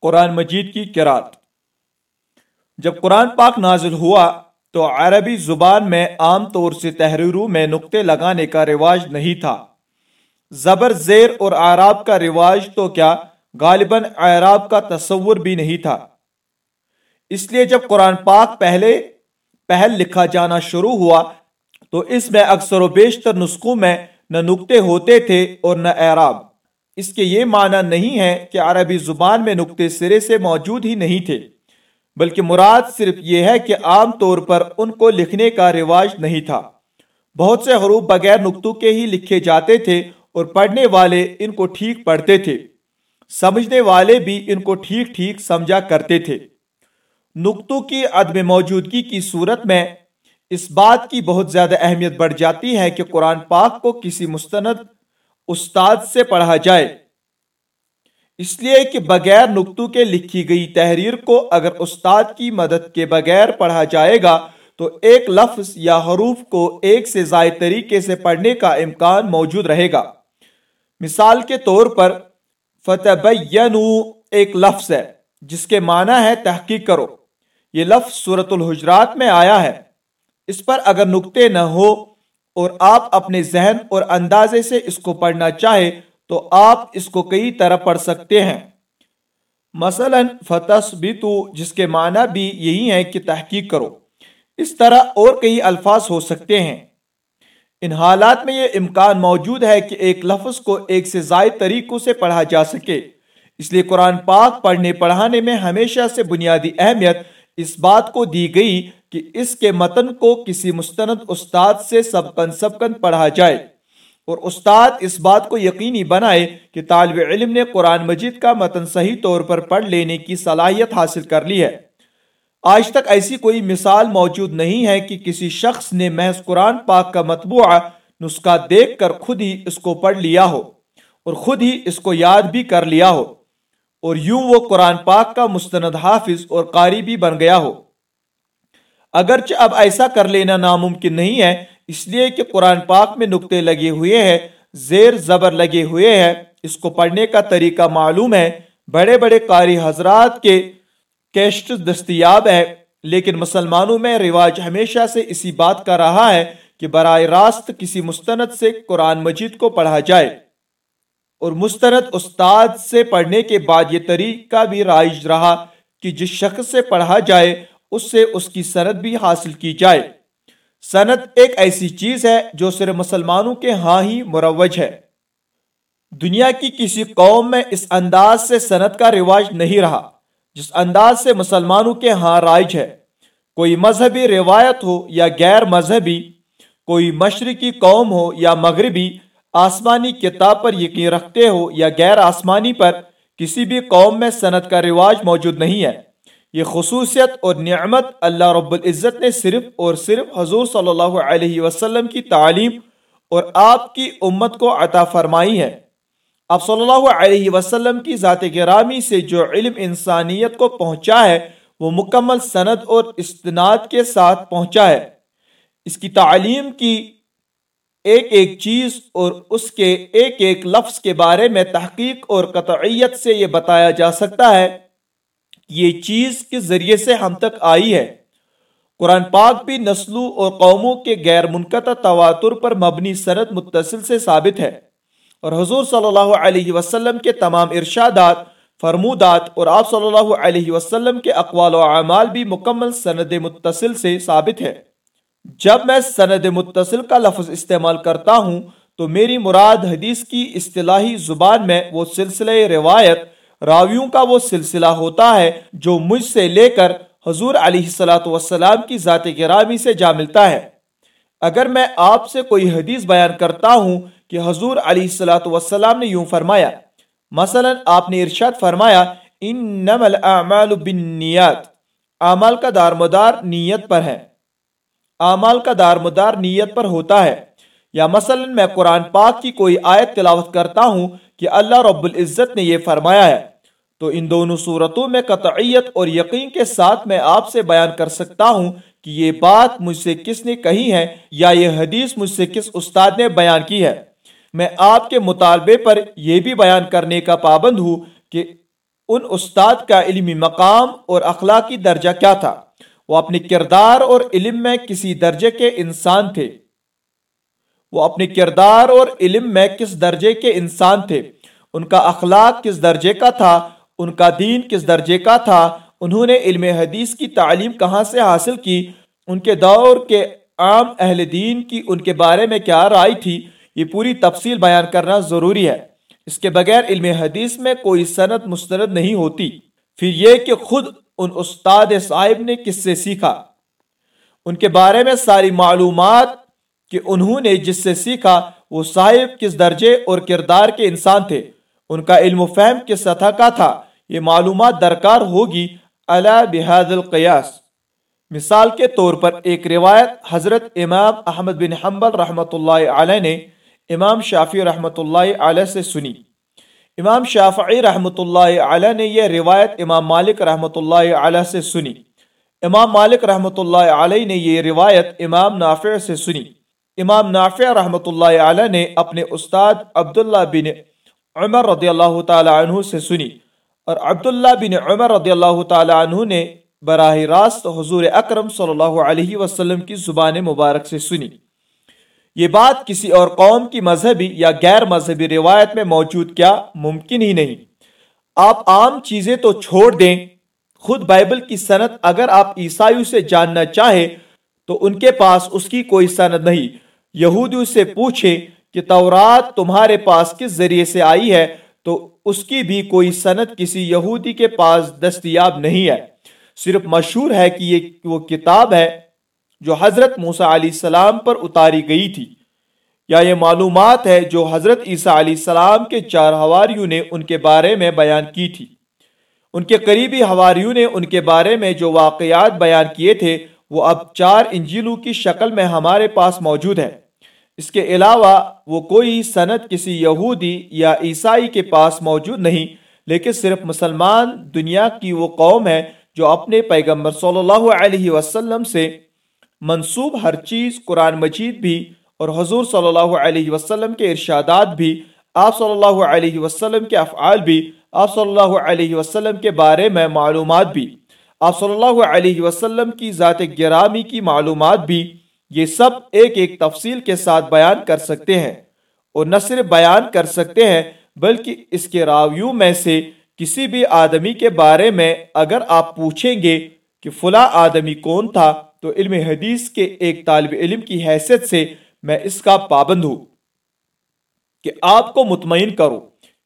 قرآن مجید کی کرات جب قرآن پاک نازل ہوا تو عربی زبان میں عام طور سے تحریروں میں نقطے لگانے کا رواج نہیں تھا۔ زبر زیر اور عراب کا رواج تو کیا غالباً عراب کا تصور بھی نہیں تھا۔ اس لیے جب قرآن پاک پہلے پہل لکھا جانا شروع ہوا تو اس میں اکثر و بیشتر نسخوں میں نہ نقطے ہوتے تھے اور نہ اعراب۔ اس کے یہ معنی نہیں ہے کہ عربی زبان میں نقطے سرے سے موجود ہی نہیں تھے، بلکہ مراد صرف یہ ہے کہ عام طور پر ان کو لکھنے کا رواج نہیں تھا۔ بہت سے حروف بغیر نقطوں کے ہی لکھے جاتے تھے اور پڑھنے والے ان کو ٹھیک پڑھتے تھے۔ سمجھنے والے بھی ان کو ٹھیک ٹھیک سمجھا کرتے تھے۔ نقطوں کی عدم موجودگی کی صورت میں اس بات کی بہت زیادہ اہمیت بڑھ جاتی ہے کہ قرآن پاک کو کسی مستند استاد سے پڑھا جائے۔ اس لیے کہ بغیر نقطوں کے لکھی گئی تحریر کو اگر استاد کی مدد کے بغیر پڑھا جائے گا، تو ایک لفظ یا حروف کو ایک سے زائد طریقے سے پڑھنے کا امکان موجود رہے گا۔ مثال کے طور پر فتح ایک لفظ ہے، جس کے معنی ہے تحقیق کرو۔ یہ لفظ صورت الحجرات میں آیا ہے۔ اس پر اگر نقطے نہ ہو اور آپ اپنے ذہن اور اندازے سے اس کو پڑھنا چاہے تو آپ اس کو کئی طرح پڑھ سکتے ہیں۔ مثلا فتح جس کے معنی بھی یہی ہے کہ تحقیق کرو۔ اس طرح اور کئی الفاظ ہو سکتے ہیں۔ ان حالات میں یہ امکان موجود ہے کہ ایک لفظ کو ایک سے زائد طریقوں سے پڑھا جا سکے۔ اس لیے قرآن پاک پڑھنے، پڑھانے میں ہمیشہ سے بنیادی اہمیت اس بات کو دی گئی کہ اس کے متن کو کسی مستند استاد سے سبکن سبکن پڑھا جائے۔ اور استاد اس بات کو یقینی بنائے کہ طالب علم نے قرآن مجید کا متن صحیح طور پر پڑھ لینے کی صلاحیت حاصل کر لی ہے۔ آج تک ایسی کوئی مثال موجود نہیں ہے کہ کسی شخص نے محض قرآن پاک کا مطبوعہ نسخہ دیکھ کر خود ہی اس کو پڑھ لیا ہو اور خود ہی اس کو یاد بھی کر لیا ہو۔ اور یوں وہ قرآن پاک کا مستند حافظ اور قاری بھی بن گیا ہو۔ اگرچہ اب ایسا کر لینا ناممکن نہیں ہے، اس لیے کہ قرآن پاک میں نقطے لگے ہوئے ہیں، زیر زبر لگے ہوئے ہیں۔ اس کو پڑھنے کا طریقہ معلوم ہے۔ بڑے بڑے قاری حضرات کے کیسٹ دستیاب ہے لیکن مسلمانوں میں رواج ہمیشہ سے اسی بات کا رہا ہے کہ براہ راست کسی مستند سے قرآن مجید کو پڑھا جائے۔ اور مستند استاد سے پڑھنے کے بعد یہ طریقہ بھی رائج رہا کہ جس شخص سے پڑھا جائے، اس سے اس کی سند بھی حاصل کی جائے۔ سند ایک ایسی چیز ہے جو صرف مسلمانوں کے ہاں ہی مروج ہے۔ دنیا کی کسی قوم میں اس انداز سے سند کا رواج نہیں رہا، جس انداز سے مسلمانوں کے ہاں رائج ہے۔ کوئی مذہبی روایت ہو یا غیر مذہبی، کوئی مشرقی قوم ہو یا مغربی آسمانی کتاب پر یقین رکھتے ہو یا غیر آسمانی پر، کسی بھی قوم میں سند کا رواج موجود نہیں ہے۔ یہ خصوصیت اور نعمت اللہ رب العزت نے صرف اور صرف حضور صلی اللہ علیہ وسلم کی تعلیم اور آپ کی امت کو عطا فرمائی ہے۔ آپ صلی اللہ علیہ وسلم کی ذات گرامی سے جو علم انسانیت کو پہنچا ہے، وہ مکمل سند اور استناد کے ساتھ پہنچا ہے۔ اس کی تعلیم کی ایک ایک چیز اور اس کے ایک ایک لفظ کے بارے میں تحقیق اور قطعیت سے یہ بتایا جا سکتا ہے یہ چیز کے ذریعے سے ہم تک آئی ہے۔ قرآن پاک بھی نسلوں اور قوموں کے غیر منقطع تواتر پر مبنی سند متصل سے ثابت ہے اور حضور صلی اللہ علیہ وسلم کے تمام ارشادات، فرمودات اور آپ صلی اللہ علیہ وسلم کے اقوال و اعمال بھی مکمل سند متصل سے ثابت ہے۔ جب میں سند متصل کا لفظ استعمال کرتا ہوں، تو میری مراد حدیث کی اصطلاحی زبان میں وہ سلسلہ روایت، راویوں کا وہ سلسلہ ہوتا ہے جو مجھ سے لے کر حضور علیہ السلاۃ وسلام کی ذات گرامی سے جا ملتا ہے۔ اگر میں آپ سے کوئی حدیث بیان کرتا ہوں کہ حضور علیہ السلاۃ وسلام نے یوں فرمایا، مثلا آپ نے ارشاد فرمایا، انما الاعمال بالنیات۔ اعمال کا دار مدار نیت پر ہے۔ اعمال کا دار مدار نیت پر ہوتا ہے۔ یا مثلا میں قرآن پاک کی کوئی آیت تلاوت کرتا ہوں کہ اللہ رب العزت نے یہ فرمایا ہے۔ تو ان دونوں صورتوں میں قطعیت اور یقین کے ساتھ میں آپ سے بیان کر سکتا ہوں کہ یہ بات مجھ سے کس نے کہی ہے یا یہ حدیث مجھ سے کس استاد نے بیان کی ہے۔ میں آپ کے مطالبے پر یہ بھی بیان کرنے کا پابند ہوں کہ ان استاد کا علمی مقام اور اخلاقی درجہ کیا تھا۔ وہ اپنے کردار اور علم میں کسی درجے کے انسان تھے۔ وہ اپنے کردار اور علم میں کس درجے کے انسان تھے۔ ان کا اخلاق کس درجے کا تھا۔ ان کا دین کس درجے کا تھا۔ انہوں نے علم حدیث کی تعلیم کہاں سے حاصل کی۔ ان کے دور کے عام اہل دین کی ان کے بارے میں کیا رائے تھی۔ یہ پوری تفصیل بیان کرنا ضروری ہے۔ اس کے بغیر علم حدیث میں کوئی صنعت مسترد نہیں ہوتی۔ پھر یہ کہ خود ان استاد صاحب نے کس سے سیکھا؟ ان کے بارے میں ساری معلومات کہ انہوں نے جس سے سیکھا، وہ صاحب کس درجے اور کردار کے انسان تھے۔ ان کا علم و فہم کس سطح کا تھا؟ یہ معلومات درکار ہوگی اللہ بحاد القیاس۔ مثال کے طور پر ایک روایت حضرت امام احمد بن حنبل رحمۃ اللہ علیہ نے امام شافی رحمۃ اللہ علیہ سے سنی۔ امام شافعی رحمۃ اللہ علیہ نے یہ روایت امام مالک رحمۃ اللہ علیہ سے سنی۔ امام مالک رحمۃ اللہ علیہ نے یہ روایت امام نافع سے سنی۔ امام نافع رحمۃ اللہ علیہ نے اپنے استاد عبداللہ بن عمر رضی اللہ تعالی عنہ سے سنی۔ اور عبداللہ بن عمر رضی اللہ تعالی عنہ نے براہ راست حضور اکرم صلی اللہ علیہ وسلم کی زبان مبارک سے سنی۔ یہ بات کسی اور قوم کی مذہبی یا غیر مذہبی روایت میں موجود کیا ممکن ہی نہیں۔ آپ عام چیزیں تو چھوڑ دیں۔ خود بائبل کی سند اگر آپ عیسائیوں سے جاننا چاہے تو ان کے پاس اس کی کوئی سند نہیں۔ یہودیوں سے پوچھے کہ تورات تمہارے پاس کس ذریعے سے آئی ہے تو اس کی بھی کوئی سند کسی یہودی کے پاس دستیاب نہیں ہے۔ صرف مشہور ہے کہ یہ وہ کتاب ہے۔ جو حضرت موسیٰ علیہ السلام پر اتاری گئی تھی۔ یا یہ معلومات ہے جو حضرت عیسیٰ علیہ السلام کے چار ہواریوں نے ان کے بارے میں بیان کی تھی۔ ان کے قریبی ہواریوں نے ان کے بارے میں جو واقعات بیان کیے تھے، وہ اب چار انجیلوں کی شکل میں ہمارے پاس موجود ہے اس کے علاوہ وہ کوئی سند کسی یہودی یا عیسائی کے پاس موجود نہیں، لیکن صرف مسلمان دنیا کی وہ قوم ہے جو اپنے پیغمبر صلی اللہ علیہ وسلم سے منصوب ہر چیز قرآن مجید بھی اور حضور صلی اللہ علیہ وسلم کے ارشادات بھی، آپ صلی اللہ علیہ وسلم کے افعال بھی، آپ صلی اللہ علیہ وسلم کے بارے میں معلومات بھی۔ آپ صلی اللہ علیہ وسلم کی ذات گرامی کی معلومات بھی، یہ سب ایک ایک تفصیل کے ساتھ بیان کر سکتے ہیں۔ اور نہ صرف بیان کر سکتے ہیں، بلکہ اس کے راویوں میں سے کسی بھی آدمی کے بارے میں اگر آپ پوچھیں گے کہ فلاں آدمی کون تھا تو علم حدیث کے ایک طالب علم کی حیثیت سے میں اس کا پابند ہوں کہ آپ کو مطمئن کروں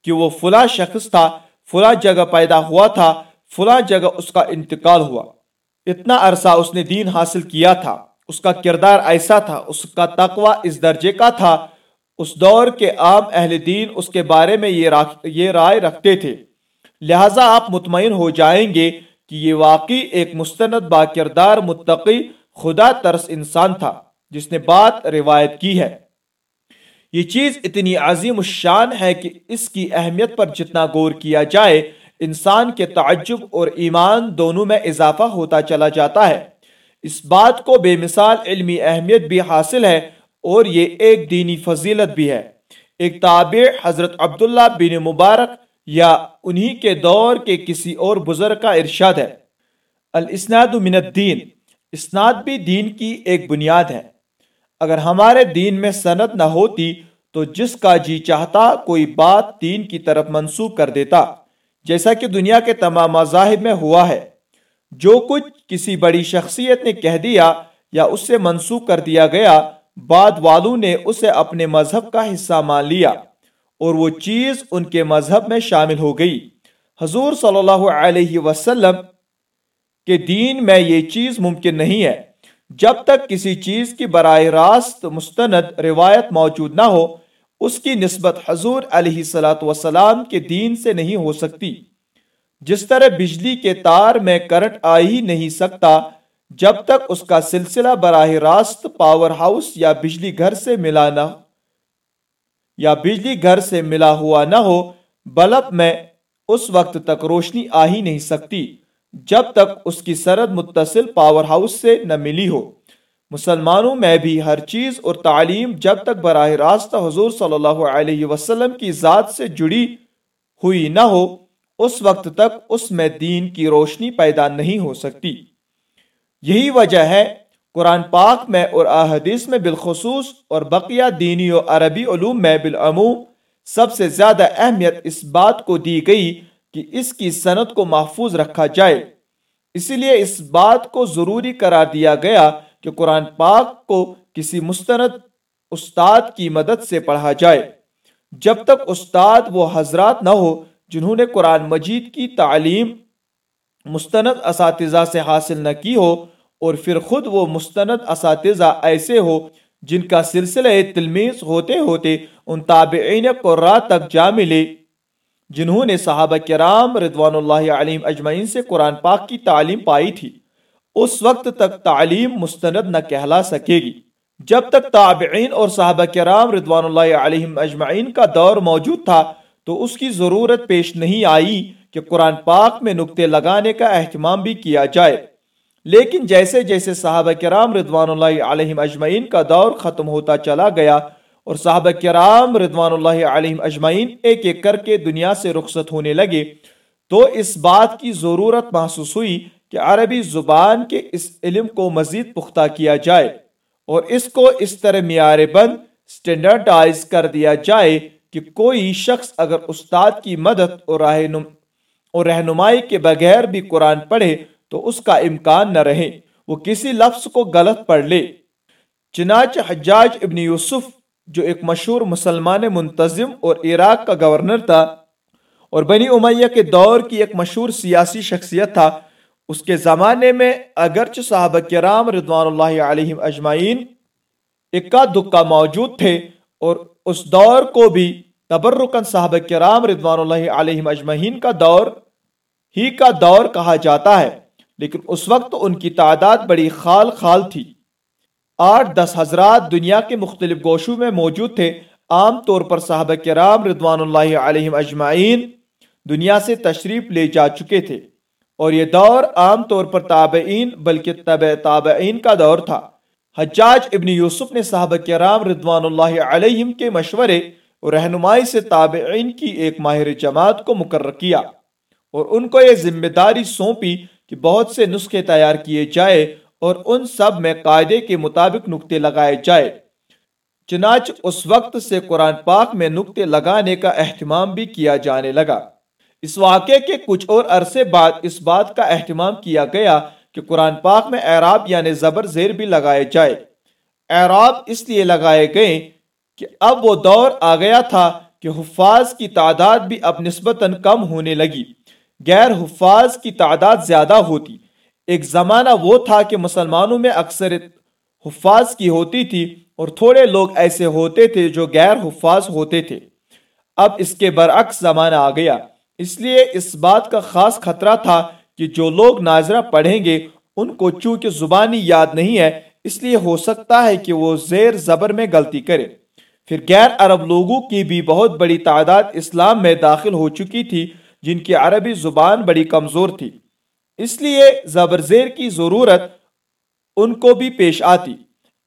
کہ وہ فلاں شخص تھا، فلاں جگہ پیدا ہوا تھا، فلاں جگہ اس کا انتقال ہوا۔ اتنا عرصہ اس نے دین حاصل کیا تھا، اس کا کردار ایسا تھا، اس کا تقوی اس درجے کا تھا۔ اس دور کے عام اہل دین اس کے بارے میں یہ رائے رکھتے تھے۔ لہٰذا آپ مطمئن ہو جائیں گے کہ یہ واقعی ایک مستند با کردار متقی خدا ترس انسان تھا، جس نے بات روایت کی ہے۔ یہ چیز اتنی عظیم الشان ہے کہ اس کی اہمیت پر جتنا غور کیا جائے، انسان کے تعجب اور ایمان دونوں میں اضافہ ہوتا چلا جاتا ہے۔ اس بات کو بے مثال علمی اہمیت بھی حاصل ہے اور یہ ایک دینی فضیلت بھی ہے۔ ایک تابع حضرت عبداللہ بن مبارک یا انہی کے دور کے کسی اور بزرگ کا ارشاد ہے۔ الاسناد من الدین، اسناد بھی دین کی ایک بنیاد ہے۔ اگر ہمارے دین میں سند نہ ہوتی تو جس کا جی چاہتا کوئی بات دین کی طرف منسوخ کر دیتا، جیسا کہ دنیا کے تمام مذاہب میں ہوا ہے۔ جو کچھ کسی بڑی شخصیت نے کہہ دیا یا اس سے منسوخ کر دیا گیا، بعد والوں نے اسے اپنے مذہب کا حصہ مان لیا۔ اور وہ چیز ان کے مذہب میں شامل ہو گئی۔ حضور صلی اللہ علیہ وسلم کے دین میں یہ چیز ممکن نہیں ہے۔ جب تک کسی چیز کی براہ راست مستند روایت موجود نہ ہو، اس کی نسبت حضور علیہ وسلام کے دین سے نہیں ہو سکتی۔ جس طرح بجلی کے تار میں کرنٹ آ ہی نہیں سکتا، جب تک اس کا سلسلہ براہ راست پاور ہاؤس یا بجلی گھر سے ملا نہ یا بجلی گھر سے ملا ہوا نہ ہو، بلب میں اس وقت تک روشنی آ ہی نہیں سکتی، جب تک اس کی سرد متصل پاور ہاؤس سے نہ ملی ہو۔ مسلمانوں میں بھی ہر چیز اور تعلیم جب تک براہ راست حضور صلی اللہ علیہ وسلم کی ذات سے جڑی ہوئی نہ ہو، اس وقت تک اس میں دین کی روشنی پیدا نہیں ہو سکتی۔ یہی وجہ ہے قرآن پاک میں اور احادیث میں بالخصوص اور بقیہ دینی و عربی علوم میں بالعموم سب سے زیادہ اہمیت اس بات کو دی گئی کہ اس کی صنعت کو محفوظ رکھا جائے۔ اسی لیے اس بات کو ضروری قرار دیا گیا کہ قرآن پاک کو کسی مستند استاد کی مدد سے پڑھا جائے۔ جب تک استاد وہ حضرات نہ ہو جنہوں نے قرآن مجید کی تعلیم مستند اساتذہ سے حاصل نہ کی ہو اور پھر خود وہ مستند اساتذہ ایسے ہو جن کا سلسلہ تلمیز ہوتے ہوتے ان تابعین قرآ تک جا ملے، جنہوں نے صحابہ کرام رضوان اللہ علیم اجمعین سے قرآن پاک کی تعلیم پائی تھی۔ اس وقت تک تعلیم مستند نہ کہلا سکے گی۔ جب تک تابعین اور صحابہ کرام رضوان اللہ علیہم اجمعین کا دور موجود تھا، تو اس کی ضرورت پیش نہیں آئی کہ قرآن پاک میں نقطے لگانے کا اہتمام بھی کیا جائے۔ لیکن جیسے جیسے صحابہ کرام رضوان اللہ علیہم اجمعین کا دور ختم ہوتا چلا گیا اور صحابہ کرام رضوان اللہ علیہم اجمعین ایک ایک کر کے دنیا سے رخصت ہونے لگے، تو اس بات کی ضرورت محسوس ہوئی کہ عربی زبان کے اس علم کو مزید پختہ کیا جائے اور اس کو اس طرح معیار بند، سٹینڈرڈائز کر دیا جائے کہ کوئی شخص اگر استاد کی مدد اور اور رہنمائی کے بغیر بھی قرآن پڑھے تو اس کا امکان نہ رہے۔ وہ کسی لفظ کو غلط پڑھ لے۔ چنانچہ حجاج ابن یوسف، جو ایک مشہور مسلمان منتظم اور عراق کا گورنر تھا اور بنی امیہ کے دور کی ایک مشہور سیاسی شخصیت تھا، اس کے زمانے میں اگرچہ صحابہ کرام رضوان اللہ علیہم اجمعین اکا دکا موجود تھے اور اس دور کو بھی تبرکن صحابہ کرام رضوان اللہ علیہم اجمعین کا دور ہی کا دور کہا جاتا ہے۔ لیکن اس وقت ان کی تعداد بڑی خال خال تھی۔ آٹھ دس حضرات دنیا کے مختلف گوشوں میں موجود تھے۔ عام طور پر صحابہ کرام رضوان اللہ علیہم اجمعین دنیا سے تشریف لے جا چکے تھے۔ اور یہ دور عام طور پر تابعین بلکہ طب تابعین کا دور تھا۔ حجاج ابن یوسف نے صحابہ کرام رضوان اللہ علیہم کے مشورے اور رہنمائی سے تابعین کی ایک ماہر جماعت کو مقرر کیا اور ان کو یہ ذمہ داری سونپی کہ بہت سے نسخے تیار کیے جائے اور ان سب میں قاعدے کے مطابق نقطے لگائے جائے چنانچہ اس وقت سے قرآن پاک میں نقطے لگانے کا اہتمام بھی کیا جانے لگا۔ اس واقعے کے کچھ اور عرصے بعد اس بات کا اہتمام کیا گیا کہ قرآن پاک میں اعراب یعنی زبر زیر بھی لگائے جائے۔ اعراب اس لیے لگائے گئے کہ اب وہ دور آ گیا تھا کہ حفاظ کی تعداد بھی اب نسبتاً کم ہونے لگی۔ غیر حفاظ کی تعداد زیادہ ہوتی۔ ایک زمانہ وہ تھا کہ مسلمانوں میں اکثر حفاظ کی ہوتی تھی اور تھوڑے لوگ ایسے ہوتے تھے جو غیر حفاظ ہوتے تھے۔ اب اس کے برعکس زمانہ آ گیا۔ اس لیے اس بات کا خاص خطرہ تھا کہ جو لوگ ناظرہ پڑھیں گے، ان کو چونکہ زبانی یاد نہیں ہے، اس لیے ہو سکتا ہے کہ وہ زیر زبر میں غلطی کرے۔ پھر غیر عرب لوگوں کی بھی بہت بڑی تعداد اسلام میں داخل ہو چکی تھی۔ جن کی عربی زبان بڑی کمزور تھی۔ اس لیے زبر زیر کی ضرورت ان کو بھی پیش آتی۔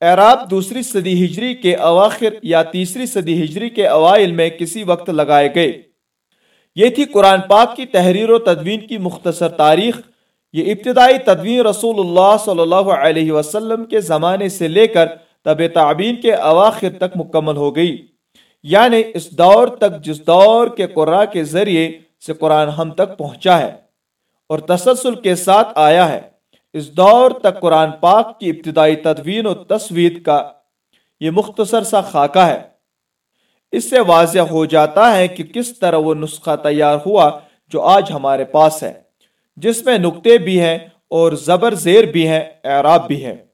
عراب دوسری صدی ہجری کے اواخر یا تیسری صدی ہجری کے اوائل میں کسی وقت لگائے گئے۔ یہ تھی قرآن پاک کی تحریر و تدوین کی مختصر تاریخ۔ یہ ابتدائی تدوین رسول اللہ صلی اللہ علیہ وسلم کے زمانے سے لے کر طب تعبین کے اواخر تک مکمل ہو گئی۔ یعنی اس دور تک جس دور کے قرآ کے ذریعے سے قرآن ہم تک پہنچا ہے اور تسلسل کے ساتھ آیا ہے۔ اس دور تک قرآن پاک کی ابتدائی تدوین و تصویر کا یہ مختصر سا خاکہ ہے۔ اس سے واضح ہو جاتا ہے کہ کس طرح وہ نسخہ تیار ہوا جو آج ہمارے پاس ہے، جس میں نقطے بھی ہیں اور زبر زیر بھی ہیں، اعراب بھی ہے